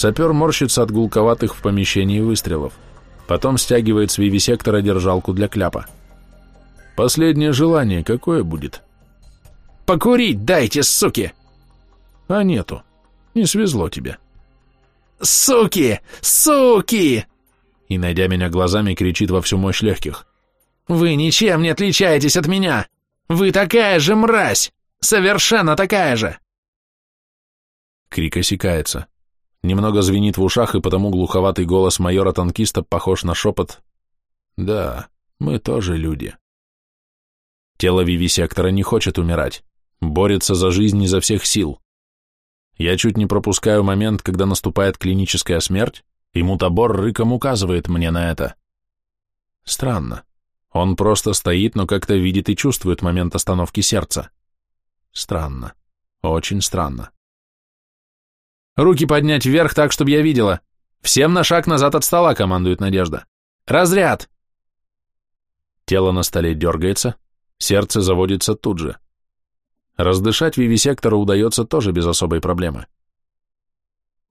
Сапер морщится от гулковатых в помещении выстрелов. Потом стягивает с вивисектора держалку для кляпа. Последнее желание какое будет? «Покурить дайте, суки!» А нету. Не свезло тебе. «Суки! Суки!» И, найдя меня глазами, кричит во всю мощь легких. «Вы ничем не отличаетесь от меня! Вы такая же мразь! Совершенно такая же!» Крик осекается. Немного звенит в ушах, и потому глуховатый голос майора-танкиста похож на шепот. «Да, мы тоже люди». Тело вивисектора не хочет умирать, борется за жизнь изо всех сил. Я чуть не пропускаю момент, когда наступает клиническая смерть, и мутабор рыком указывает мне на это. Странно. Он просто стоит, но как-то видит и чувствует момент остановки сердца. Странно. Очень странно. «Руки поднять вверх так, чтобы я видела. Всем на шаг назад от стола», — командует Надежда. «Разряд!» Тело на столе дергается, сердце заводится тут же. Раздышать вивисектору удается тоже без особой проблемы.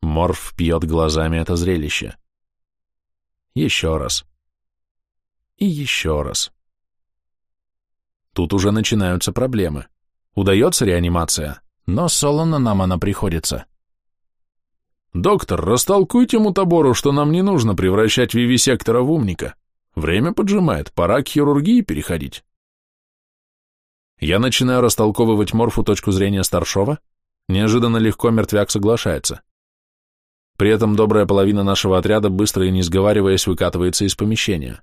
Морф пьет глазами это зрелище. Еще раз. И еще раз. Тут уже начинаются проблемы. Удается реанимация, но солоно нам она приходится. «Доктор, растолкуйте мутабору, что нам не нужно превращать вивисектора в умника. Время поджимает, пора к хирургии переходить». Я начинаю растолковывать Морфу точку зрения старшова, неожиданно легко мертвяк соглашается. При этом добрая половина нашего отряда, быстро и не сговариваясь, выкатывается из помещения.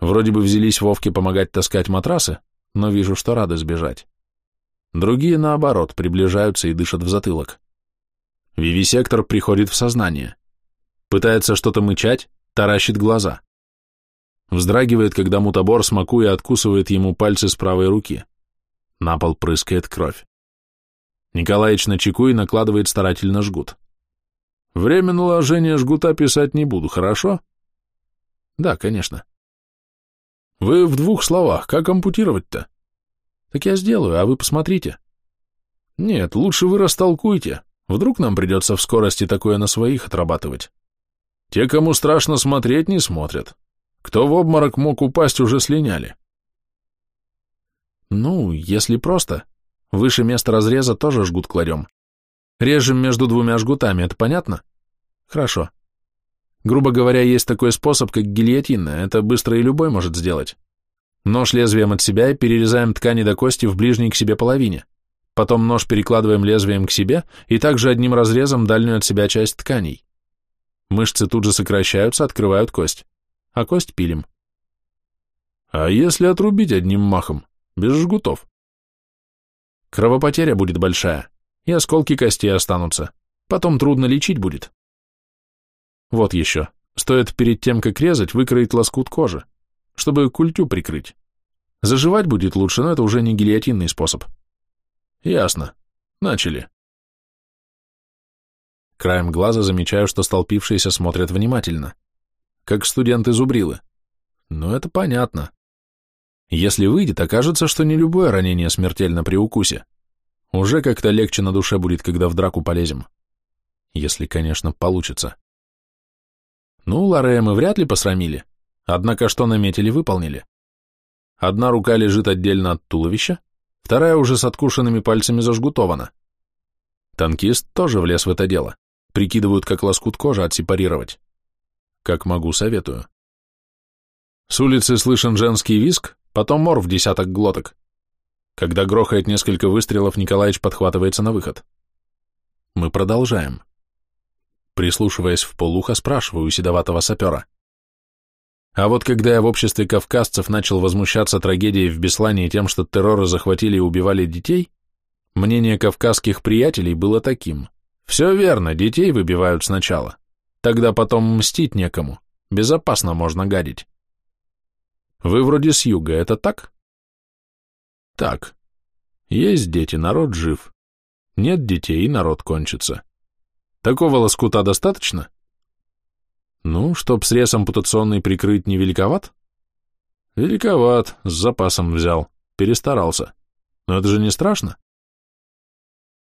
Вроде бы взялись Вовке помогать таскать матрасы, но вижу, что рады сбежать. Другие, наоборот, приближаются и дышат в затылок. Вивисектор приходит в сознание. Пытается что-то мычать, таращит глаза. Вздрагивает, когда мутабор, смакуя, откусывает ему пальцы с правой руки. На пол прыскает кровь. Николаич на чеку и накладывает старательно жгут. Время наложения жгута писать не буду, хорошо? Да, конечно. Вы в двух словах, как ампутировать-то? Так я сделаю, а вы посмотрите. Нет, лучше вы растолкуйте. Вдруг нам придется в скорости такое на своих отрабатывать. Те, кому страшно смотреть, не смотрят. Кто в обморок мог упасть, уже слиняли. Ну, если просто. Выше места разреза тоже жгут кладем. Режем между двумя жгутами, это понятно? Хорошо. Грубо говоря, есть такой способ, как гильотина, это быстро и любой может сделать. Нож лезвием от себя и перерезаем ткани до кости в ближней к себе половине. Потом нож перекладываем лезвием к себе и также одним разрезом дальнюю от себя часть тканей. Мышцы тут же сокращаются, открывают кость. А кость пилим. А если отрубить одним махом? без жгутов. Кровопотеря будет большая, и осколки костей останутся. Потом трудно лечить будет. Вот еще. Стоит перед тем, как резать, выкроить лоскут кожи, чтобы культю прикрыть. Заживать будет лучше, но это уже не гильотинный способ. Ясно. Начали. Краем глаза замечаю, что столпившиеся смотрят внимательно. Как студенты-зубрилы. Но это понятно. Если выйдет, окажется, что не любое ранение смертельно при укусе. Уже как-то легче на душе будет, когда в драку полезем. Если, конечно, получится. Ну, Лорея мы вряд ли посрамили, однако что наметили, выполнили. Одна рука лежит отдельно от туловища, вторая уже с откушенными пальцами зажгутована. Танкист тоже влез в это дело. Прикидывают, как лоскут кожи отсепарировать. Как могу, советую. С улицы слышен женский виск, потом мор в десяток глоток. Когда грохает несколько выстрелов, Николаевич подхватывается на выход. Мы продолжаем. Прислушиваясь в полухо, спрашиваю седоватого сапера. А вот когда я в обществе кавказцев начал возмущаться трагедией в Беслане и тем, что терроры захватили и убивали детей, мнение кавказских приятелей было таким. Все верно, детей выбивают сначала. Тогда потом мстить некому. Безопасно можно гадить. Вы вроде с юга, это так? Так. Есть дети, народ жив. Нет детей, народ кончится. Такого лоскута достаточно? Ну, чтоб срез ампутационный прикрыть не великоват? Великоват, с запасом взял, перестарался. Но это же не страшно?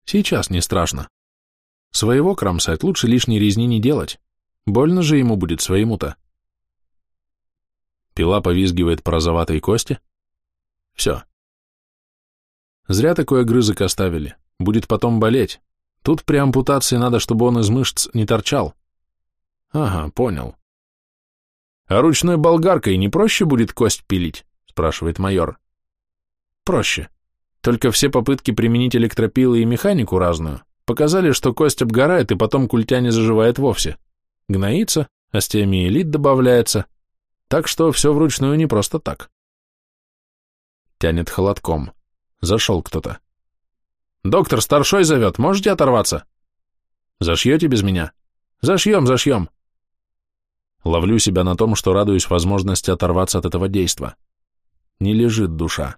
Сейчас не страшно. Своего кромсать лучше лишней резни не делать. Больно же ему будет своему-то. Пила повизгивает по розоватой кости. Все. Зря такой огрызок оставили. Будет потом болеть. Тут при ампутации надо, чтобы он из мышц не торчал. Ага, понял. А ручной болгаркой не проще будет кость пилить? Спрашивает майор. Проще. Только все попытки применить электропилы и механику разную показали, что кость обгорает и потом культя не заживает вовсе. Гноится, остеомиелит добавляется. Так что все вручную не просто так. Тянет холодком. Зашел кто-то. «Доктор старшой зовет, можете оторваться?» «Зашьете без меня?» «Зашьем, зашьем!» Ловлю себя на том, что радуюсь возможности оторваться от этого действа. Не лежит душа.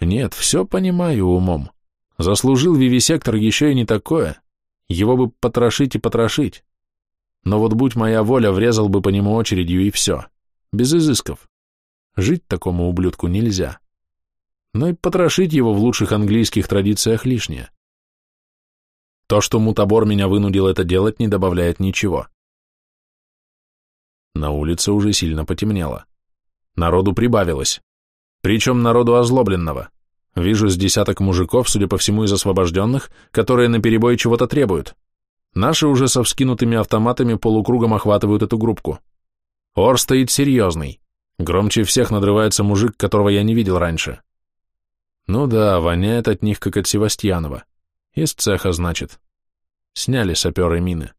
Нет, все понимаю умом. Заслужил вивисектор еще и не такое. Его бы потрошить и потрошить. Но вот будь моя воля, врезал бы по нему очередью и все. Без изысков. Жить такому ублюдку нельзя. Но и потрошить его в лучших английских традициях лишнее. То, что мутабор меня вынудил это делать, не добавляет ничего. На улице уже сильно потемнело. Народу прибавилось. Причем народу озлобленного. Вижу с десяток мужиков, судя по всему, из освобожденных, которые наперебой чего-то требуют. Наши уже со вскинутыми автоматами полукругом охватывают эту группку. Ор стоит серьезный. Громче всех надрывается мужик, которого я не видел раньше. Ну да, воняет от них, как от Севастьянова. Из цеха, значит. Сняли саперы мины.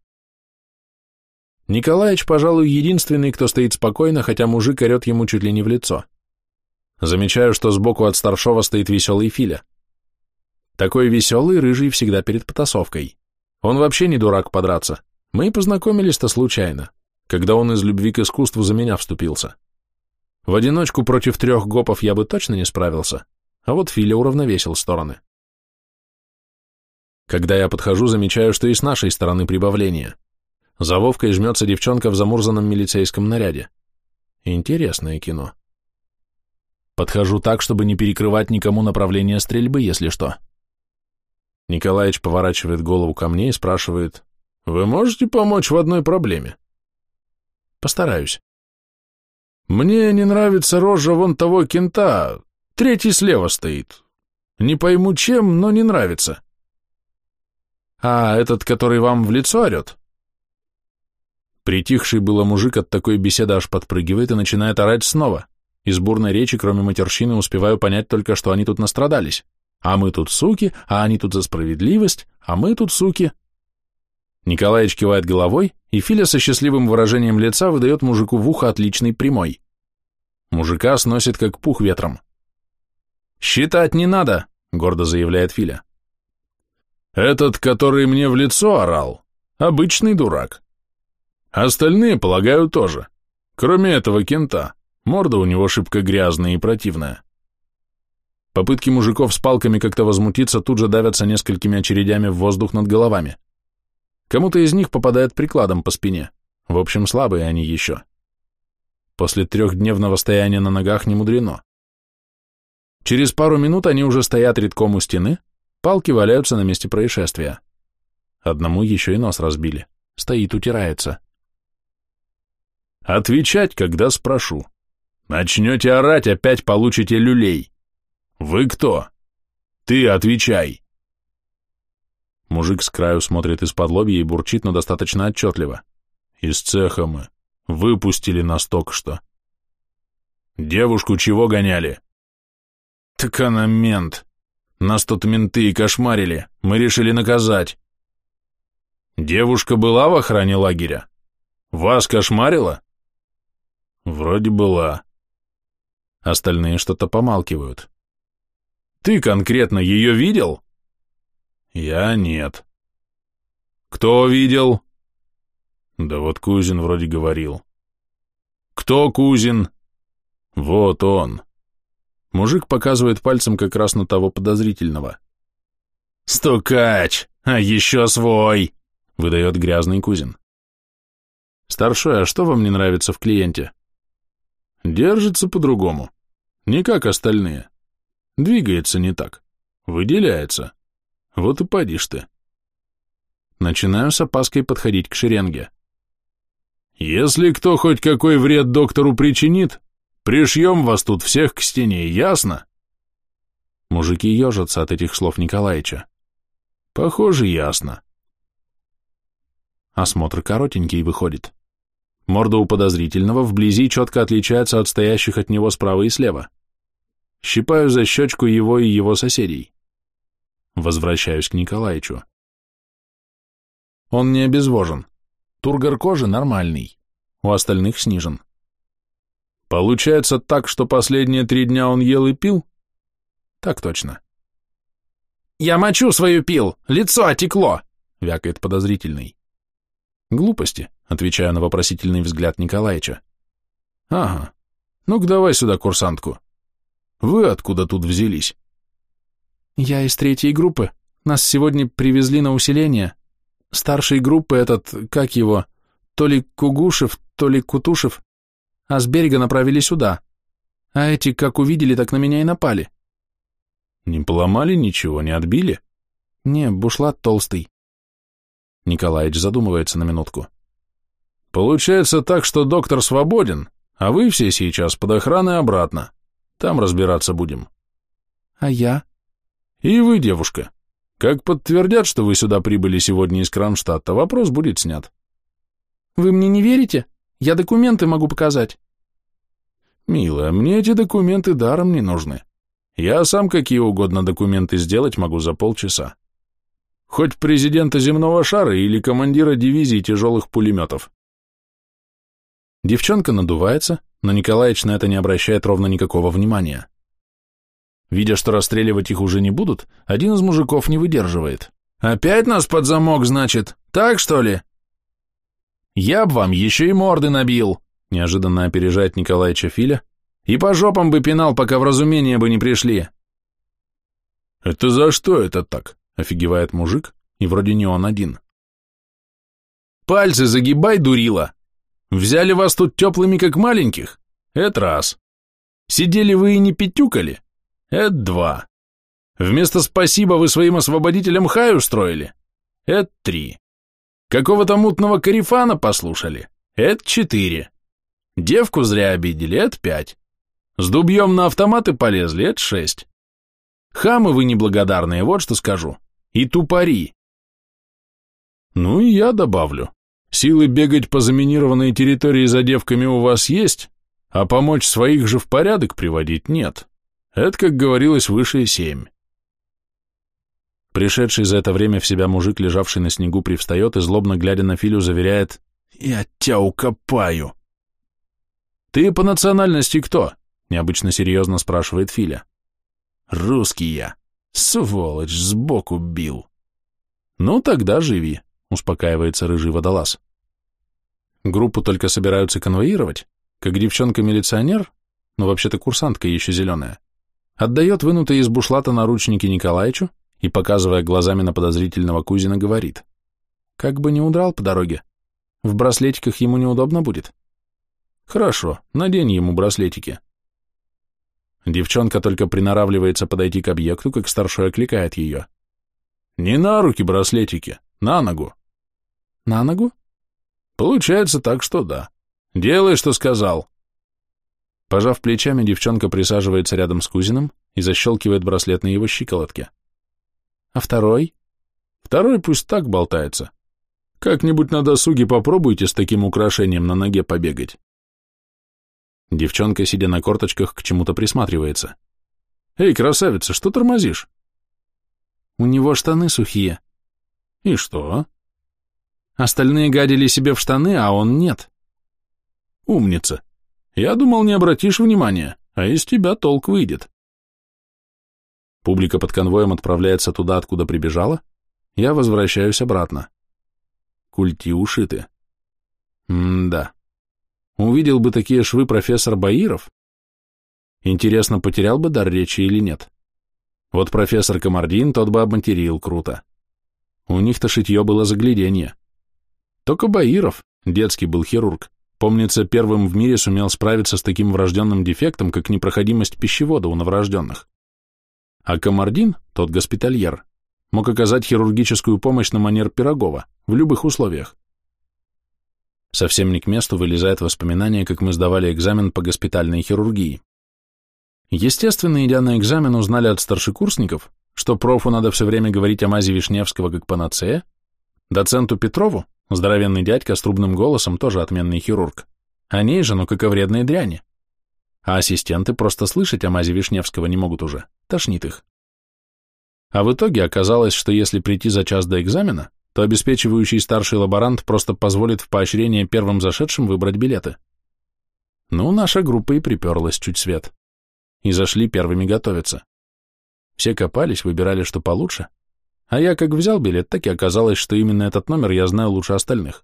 Николаич, пожалуй, единственный, кто стоит спокойно, хотя мужик орет ему чуть ли не в лицо. Замечаю, что сбоку от старшова стоит веселый Филя. Такой веселый, рыжий всегда перед потасовкой. Он вообще не дурак подраться. Мы познакомились-то случайно, когда он из любви к искусству за меня вступился. В одиночку против трех гопов я бы точно не справился, а вот Филя уравновесил стороны. Когда я подхожу, замечаю, что и с нашей стороны прибавление. За Вовкой жмется девчонка в замурзанном милицейском наряде. Интересное кино. Подхожу так, чтобы не перекрывать никому направление стрельбы, если что. Николаевич поворачивает голову ко мне и спрашивает, «Вы можете помочь в одной проблеме?» Постараюсь. Мне не нравится рожа вон того кента, третий слева стоит. Не пойму чем, но не нравится. А этот, который вам в лицо орет? Притихший было мужик от такой беседы аж подпрыгивает и начинает орать снова. Из бурной речи, кроме матерщины, успеваю понять только, что они тут настрадались. А мы тут суки, а они тут за справедливость, а мы тут суки. Николаич кивает головой, и Филя со счастливым выражением лица выдает мужику в ухо отличный прямой. Мужика сносит как пух ветром. «Считать не надо», — гордо заявляет Филя. «Этот, который мне в лицо орал, обычный дурак. Остальные, полагаю, тоже. Кроме этого кента. Морда у него шибко грязная и противная. Попытки мужиков с палками как-то возмутиться тут же давятся несколькими очередями в воздух над головами. Кому-то из них попадает прикладом по спине. В общем, слабые они еще. После трехдневного стояния на ногах не мудрено. Через пару минут они уже стоят редком у стены, палки валяются на месте происшествия. Одному еще и нос разбили. Стоит, утирается. Отвечать, когда спрошу. Начнете орать, опять получите люлей. Вы кто? Ты отвечай. Мужик с краю смотрит из-под лобья и бурчит, но достаточно отчетливо. Из цеха мы. Выпустили нас только что. Девушку чего гоняли? Так она мент. Нас тут менты и кошмарили. Мы решили наказать. Девушка была в охране лагеря? Вас кошмарила? Вроде была. Остальные что-то помалкивают. Ты конкретно ее видел? Я нет. Кто видел? Да вот Кузин вроде говорил. Кто Кузин? Вот он. Мужик показывает пальцем как раз на того подозрительного. «Стукач! А еще свой!» — выдает грязный Кузин. «Старшой, а что вам не нравится в клиенте?» Держится по-другому. Не как остальные. Двигается не так. Выделяется. Вот и подишь ты. Начинаю с опаской подходить к шеренге. Если кто хоть какой вред доктору причинит, пришьем вас тут всех к стене, ясно? Мужики ежатся от этих слов Николаевича. Похоже, ясно. Осмотр коротенький выходит. Морда у подозрительного вблизи четко отличается от стоящих от него справа и слева. Щипаю за щечку его и его соседей. Возвращаюсь к Николаевичу. Он не обезвожен. Тургор кожи нормальный. У остальных снижен. Получается так, что последние три дня он ел и пил? Так точно. «Я мочу свою пил! Лицо отекло!» — вякает подозрительный. «Глупости», — отвечаю на вопросительный взгляд Николаевича. «Ага. Ну-ка давай сюда курсантку. Вы откуда тут взялись?» «Я из третьей группы. Нас сегодня привезли на усиление. Старшей группы этот, как его, то ли Кугушев, то ли Кутушев, а с берега направили сюда. А эти, как увидели, так на меня и напали. Не поломали ничего, не отбили? Не, бушлат толстый. Николаевич задумывается на минутку. Получается так, что доктор свободен, а вы все сейчас под охраной обратно. Там разбираться будем. А я? И вы, девушка. Как подтвердят, что вы сюда прибыли сегодня из Кронштадта, вопрос будет снят. Вы мне не верите? Я документы могу показать. Милая, мне эти документы даром не нужны. Я сам какие угодно документы сделать могу за полчаса. Хоть президента земного шара или командира дивизии тяжелых пулеметов. Девчонка надувается, но Николаевич на это не обращает ровно никакого внимания. Видя, что расстреливать их уже не будут, один из мужиков не выдерживает. «Опять нас под замок, значит? Так, что ли?» «Я б вам еще и морды набил!» неожиданно опережает Николаевича Филя, и по жопам бы пинал, пока в разумение бы не пришли. «Это за что это так?» — офигевает мужик, и вроде не он один. «Пальцы загибай, дурила! Взяли вас тут теплыми, как маленьких? Это раз. Сидели вы и не пятюкали? Это два. Вместо спасибо вы своим освободителям хай устроили? Это три. Какого-то мутного карифана послушали? Это четыре. Девку зря обидели? Это пять. С дубьем на автоматы полезли, это шесть. Хамы вы неблагодарные, вот что скажу. И тупари. Ну и я добавлю. Силы бегать по заминированной территории за девками у вас есть, а помочь своих же в порядок приводить нет. Это, как говорилось, выше семь. Пришедший за это время в себя мужик, лежавший на снегу, привстает и, злобно глядя на Филю, заверяет «Я тебя укопаю». «Ты по национальности кто?» Необычно серьезно спрашивает Филя. Русский я. Сволочь, сбоку бил. Ну, тогда живи, успокаивается рыжий водолаз. Группу только собираются конвоировать, как девчонка-милиционер, но вообще-то курсантка еще зеленая, отдает вынутые из бушлата наручники Николаевичу и, показывая глазами на подозрительного кузина, говорит. Как бы не удрал по дороге. В браслетиках ему неудобно будет. Хорошо, надень ему браслетики. Девчонка только приноравливается подойти к объекту, как старшой окликает ее. «Не на руки браслетики, на ногу». «На ногу?» «Получается так, что да. Делай, что сказал». Пожав плечами, девчонка присаживается рядом с кузином и защелкивает браслет на его щиколотке. «А второй?» «Второй пусть так болтается. Как-нибудь на досуге попробуйте с таким украшением на ноге побегать». Девчонка, сидя на корточках, к чему-то присматривается. «Эй, красавица, что тормозишь?» «У него штаны сухие». «И что?» «Остальные гадили себе в штаны, а он нет». «Умница. Я думал, не обратишь внимания, а из тебя толк выйдет». Публика под конвоем отправляется туда, откуда прибежала. Я возвращаюсь обратно. Культи ушиты. М-да. Увидел бы такие швы профессор Баиров. Интересно, потерял бы дар речи или нет? Вот профессор Комардин, тот бы обматерил круто. У них-то шитье было загляденье. Только Баиров, детский был хирург, помнится, первым в мире сумел справиться с таким врожденным дефектом, как непроходимость пищевода у новорожденных. А Комардин, тот госпитальер, мог оказать хирургическую помощь на манер Пирогова, в любых условиях. Совсем не к месту вылезает воспоминание, как мы сдавали экзамен по госпитальной хирургии. Естественно, идя на экзамен, узнали от старшекурсников, что профу надо все время говорить о мази Вишневского как панацея, доценту Петрову, здоровенный дядька с трубным голосом, тоже отменный хирург, о ней же, ну как о вредной дряни. А ассистенты просто слышать о мази Вишневского не могут уже, тошнит их. А в итоге оказалось, что если прийти за час до экзамена, то обеспечивающий старший лаборант просто позволит в поощрение первым зашедшим выбрать билеты. Ну, наша группа и приперлась чуть свет. И зашли первыми готовиться. Все копались, выбирали, что получше. А я как взял билет, так и оказалось, что именно этот номер я знаю лучше остальных.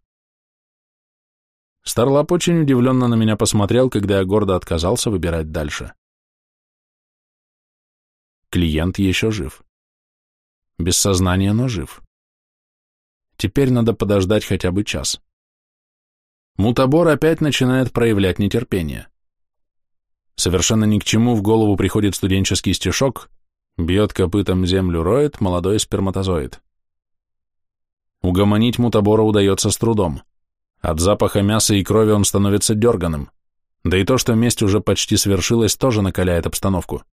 Старлап очень удивленно на меня посмотрел, когда я гордо отказался выбирать дальше. Клиент еще жив. Без сознания, но жив. Теперь надо подождать хотя бы час. Мутабор опять начинает проявлять нетерпение. Совершенно ни к чему в голову приходит студенческий стишок «Бьет копытом землю роет молодой сперматозоид». Угомонить мутабора удается с трудом. От запаха мяса и крови он становится дерганым. Да и то, что месть уже почти свершилась, тоже накаляет обстановку.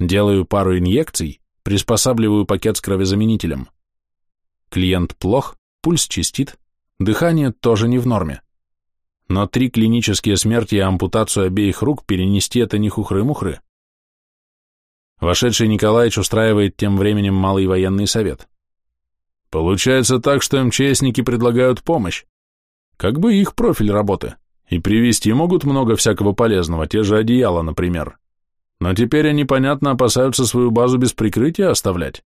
Делаю пару инъекций, приспосабливаю пакет с кровезаменителем. Клиент плох, пульс чистит, дыхание тоже не в норме. Но три клинические смерти и ампутацию обеих рук перенести это не хухры-мухры. Вошедший Николаевич устраивает тем временем малый военный совет. Получается так, что МЧСники предлагают помощь. Как бы их профиль работы. И привезти могут много всякого полезного, те же одеяла, например. Но теперь они, понятно, опасаются свою базу без прикрытия оставлять.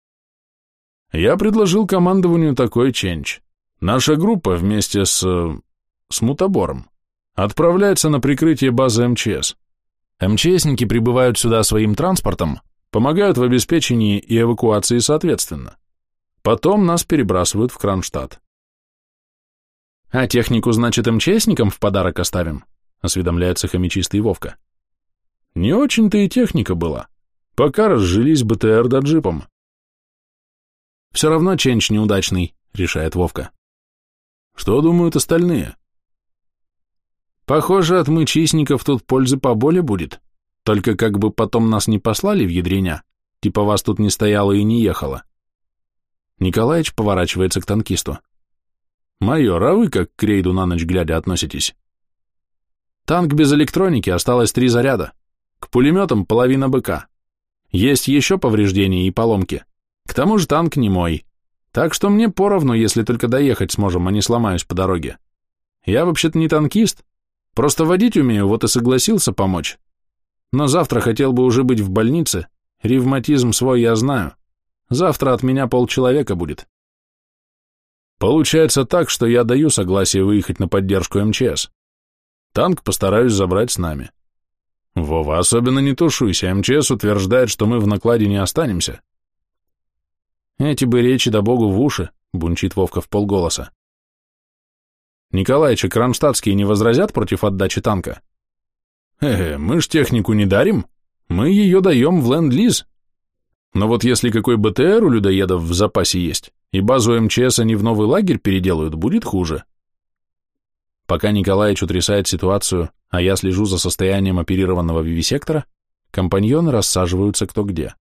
Я предложил командованию такой ченч. Наша группа вместе с... с мутабором отправляется на прикрытие базы МЧС. МЧСники прибывают сюда своим транспортом, помогают в обеспечении и эвакуации соответственно. Потом нас перебрасывают в Кронштадт. «А технику, значит, МЧСникам в подарок оставим?» — осведомляется хомячистый Вовка. «Не очень-то и техника была. Пока разжились БТР да джипом. Все равно ченч неудачный, решает Вовка. Что думают остальные? Похоже, от мычисников тут пользы поболе будет. Только как бы потом нас не послали в ядреня, типа вас тут не стояло и не ехало. Николаевич поворачивается к танкисту. «Майор, а вы как к рейду на ночь глядя относитесь?» «Танк без электроники, осталось три заряда. К пулеметам половина БК. Есть еще повреждения и поломки. К тому же танк не мой. Так что мне поровну, если только доехать сможем, а не сломаюсь по дороге. Я вообще-то не танкист, просто водить умею, вот и согласился помочь. Но завтра хотел бы уже быть в больнице, ревматизм свой я знаю. Завтра от меня полчеловека будет. Получается так, что я даю согласие выехать на поддержку МЧС. Танк постараюсь забрать с нами. Вова, особенно не тушуйся, МЧС утверждает, что мы в накладе не останемся. Эти бы речи да богу в уши, бунчит Вовка в полголоса. Николаич и Кронштадтские не возразят против отдачи танка? Э, мы ж технику не дарим, мы ее даем в ленд-лиз. Но вот если какой БТР у людоедов в запасе есть, и базу МЧС они в новый лагерь переделают, будет хуже. Пока Николаич утрясает ситуацию, а я слежу за состоянием оперированного вивисектора, компаньоны рассаживаются кто где.